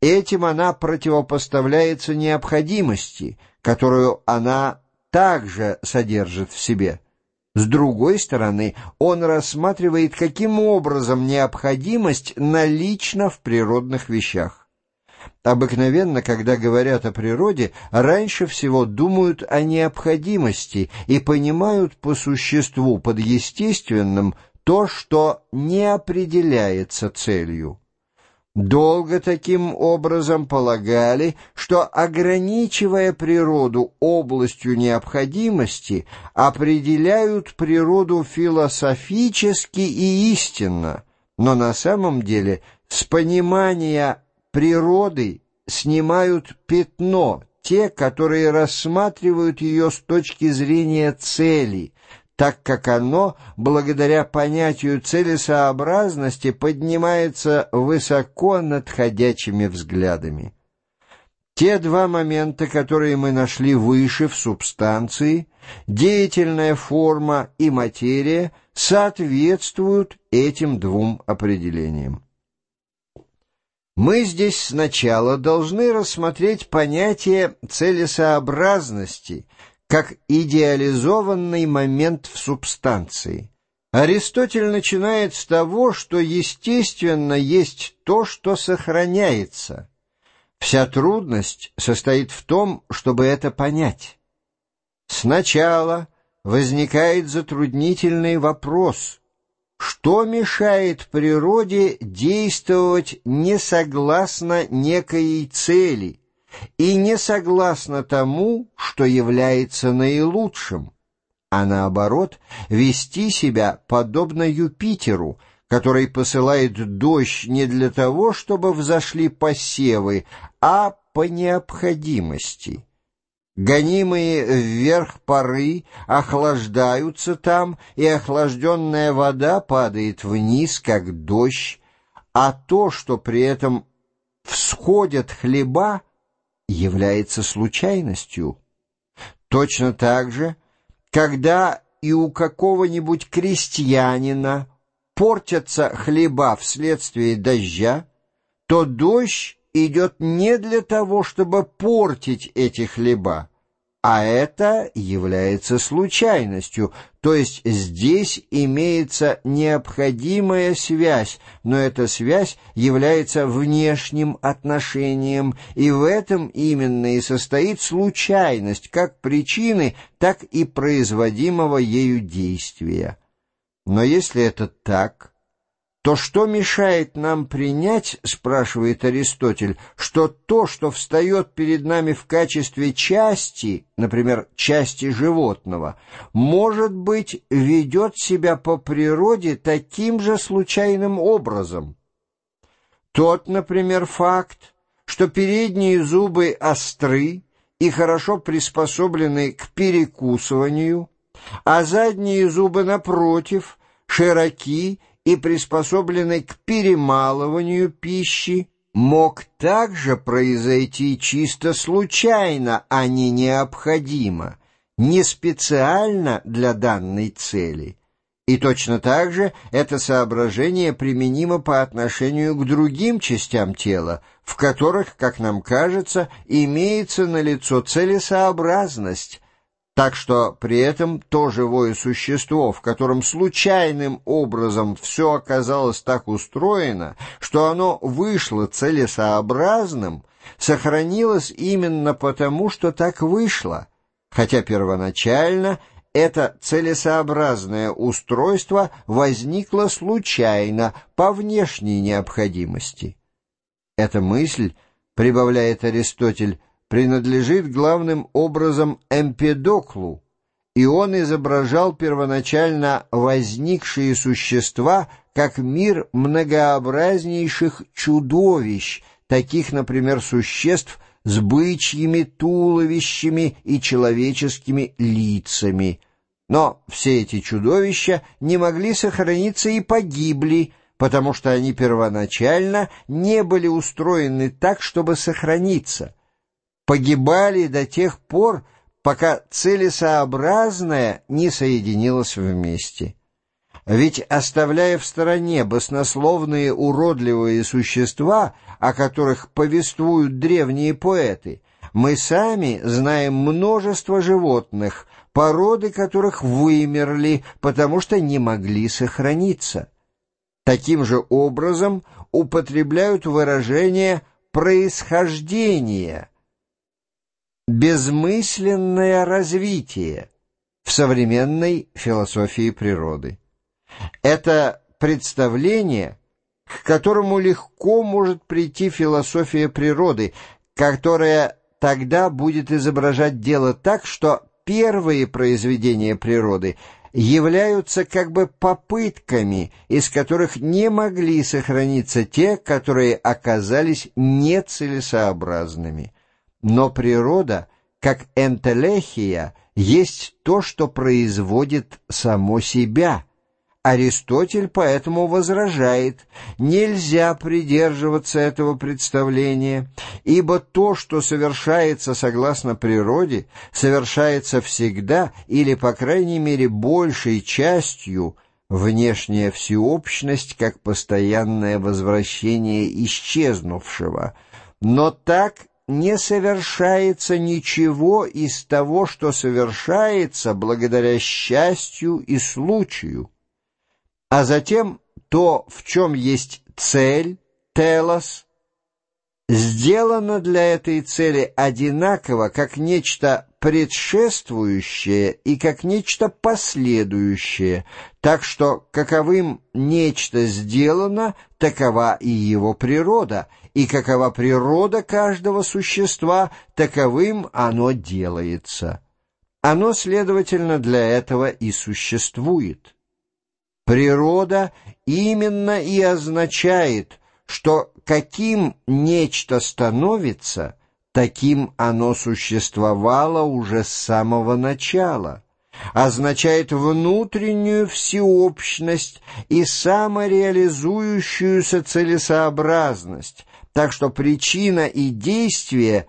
Этим она противопоставляется необходимости, которую она также содержит в себе. С другой стороны, он рассматривает, каким образом необходимость налична в природных вещах. Обыкновенно, когда говорят о природе, раньше всего думают о необходимости и понимают по существу под естественным то, что не определяется целью. Долго таким образом полагали, что, ограничивая природу областью необходимости, определяют природу философически и истинно, но на самом деле с понимания природы снимают пятно те, которые рассматривают ее с точки зрения цели, так как оно, благодаря понятию целесообразности, поднимается высоко над ходячими взглядами. Те два момента, которые мы нашли выше в субстанции, деятельная форма и материя, соответствуют этим двум определениям. Мы здесь сначала должны рассмотреть понятие целесообразности – как идеализованный момент в субстанции. Аристотель начинает с того, что естественно есть то, что сохраняется. Вся трудность состоит в том, чтобы это понять. Сначала возникает затруднительный вопрос, что мешает природе действовать не согласно некой цели – и не согласна тому, что является наилучшим, а наоборот вести себя подобно Юпитеру, который посылает дождь не для того, чтобы взошли посевы, а по необходимости. Гонимые вверх пары охлаждаются там, и охлажденная вода падает вниз, как дождь, а то, что при этом всходят хлеба, является случайностью. Точно так же, когда и у какого-нибудь крестьянина портятся хлеба вследствие дождя, то дождь идет не для того, чтобы портить эти хлеба, а это является случайностью, то есть здесь имеется необходимая связь, но эта связь является внешним отношением, и в этом именно и состоит случайность как причины, так и производимого ею действия. Но если это так, то что мешает нам принять, спрашивает Аристотель, что то, что встает перед нами в качестве части, например, части животного, может быть, ведет себя по природе таким же случайным образом? Тот, например, факт, что передние зубы остры и хорошо приспособлены к перекусыванию, а задние зубы, напротив, широки и приспособленный к перемалыванию пищи, мог также произойти чисто случайно, а не необходимо, не специально для данной цели. И точно так же это соображение применимо по отношению к другим частям тела, в которых, как нам кажется, имеется налицо целесообразность, так что при этом то живое существо, в котором случайным образом все оказалось так устроено, что оно вышло целесообразным, сохранилось именно потому, что так вышло, хотя первоначально это целесообразное устройство возникло случайно, по внешней необходимости. Эта мысль, прибавляет Аристотель, принадлежит главным образом Эмпедоклу, и он изображал первоначально возникшие существа как мир многообразнейших чудовищ, таких, например, существ с бычьими туловищами и человеческими лицами. Но все эти чудовища не могли сохраниться и погибли, потому что они первоначально не были устроены так, чтобы сохраниться погибали до тех пор, пока целесообразное не соединилось вместе. Ведь, оставляя в стороне баснословные уродливые существа, о которых повествуют древние поэты, мы сами знаем множество животных, породы которых вымерли, потому что не могли сохраниться. Таким же образом употребляют выражение «происхождение», «безмысленное развитие» в современной философии природы. Это представление, к которому легко может прийти философия природы, которая тогда будет изображать дело так, что первые произведения природы являются как бы попытками, из которых не могли сохраниться те, которые оказались нецелесообразными. Но природа, как энтелехия, есть то, что производит само себя – Аристотель поэтому возражает, нельзя придерживаться этого представления, ибо то, что совершается согласно природе, совершается всегда или, по крайней мере, большей частью, внешняя всеобщность как постоянное возвращение исчезнувшего, но так не совершается ничего из того, что совершается благодаря счастью и случаю. А затем то, в чем есть цель, телос, сделано для этой цели одинаково, как нечто предшествующее и как нечто последующее, так что каковым нечто сделано, такова и его природа, и какова природа каждого существа, таковым оно делается. Оно, следовательно, для этого и существует. Природа именно и означает, что каким нечто становится, таким оно существовало уже с самого начала, означает внутреннюю всеобщность и самореализующуюся целесообразность, так что причина и действие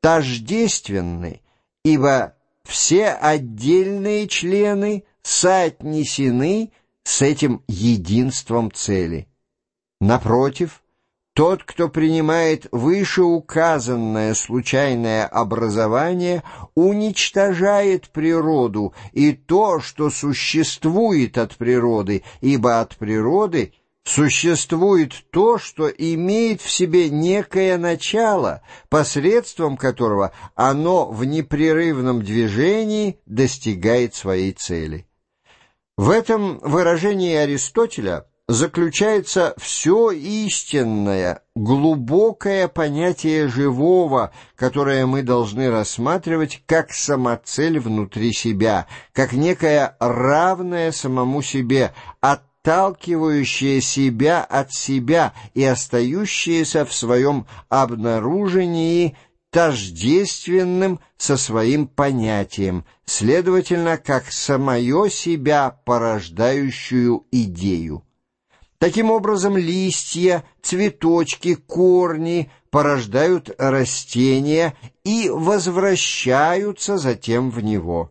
тождественны, ибо все отдельные члены соотнесены с этим единством цели. Напротив, тот, кто принимает вышеуказанное случайное образование, уничтожает природу и то, что существует от природы, ибо от природы существует то, что имеет в себе некое начало, посредством которого оно в непрерывном движении достигает своей цели. В этом выражении Аристотеля заключается все истинное, глубокое понятие живого, которое мы должны рассматривать как самоцель внутри себя, как некое равное самому себе, отталкивающее себя от себя и остающееся в своем обнаружении тождественным со своим понятием, следовательно, как самое себя порождающую идею. Таким образом, листья, цветочки, корни порождают растения и возвращаются затем в него.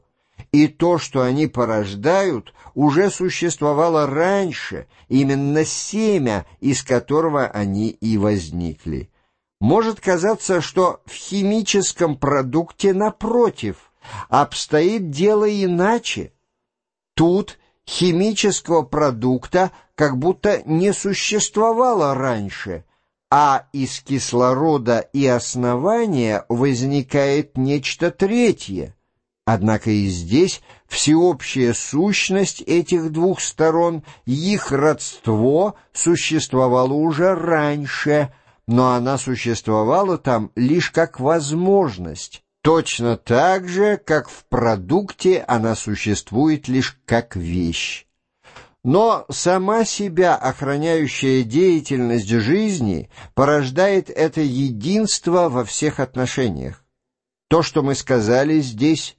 И то, что они порождают, уже существовало раньше, именно семя, из которого они и возникли. Может казаться, что в химическом продукте, напротив, обстоит дело иначе. Тут химического продукта как будто не существовало раньше, а из кислорода и основания возникает нечто третье. Однако и здесь всеобщая сущность этих двух сторон, их родство существовало уже раньше – но она существовала там лишь как возможность, точно так же, как в продукте она существует лишь как вещь. Но сама себя охраняющая деятельность жизни порождает это единство во всех отношениях. То, что мы сказали здесь,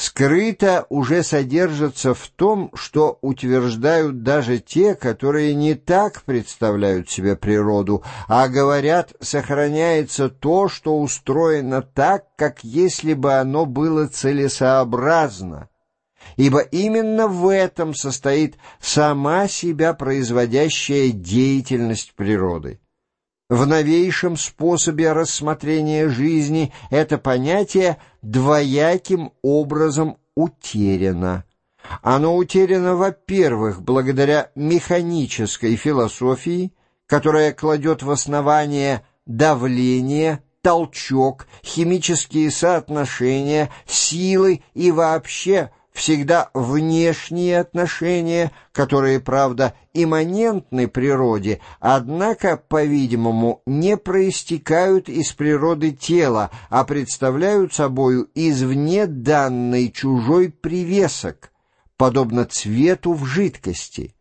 скрыто уже содержится в том, что утверждают даже те, которые не так представляют себе природу, а говорят, сохраняется то, что устроено так, как если бы оно было целесообразно. ибо именно в этом состоит сама себя производящая деятельность природы. В новейшем способе рассмотрения жизни это понятие двояким образом утеряно. Оно утеряно, во-первых, благодаря механической философии, которая кладет в основание давление, толчок, химические соотношения, силы и вообще всегда внешние отношения, которые, правда, имманентны природе, однако, по-видимому, не проистекают из природы тела, а представляют собою извне данный чужой привесок, подобно цвету в жидкости.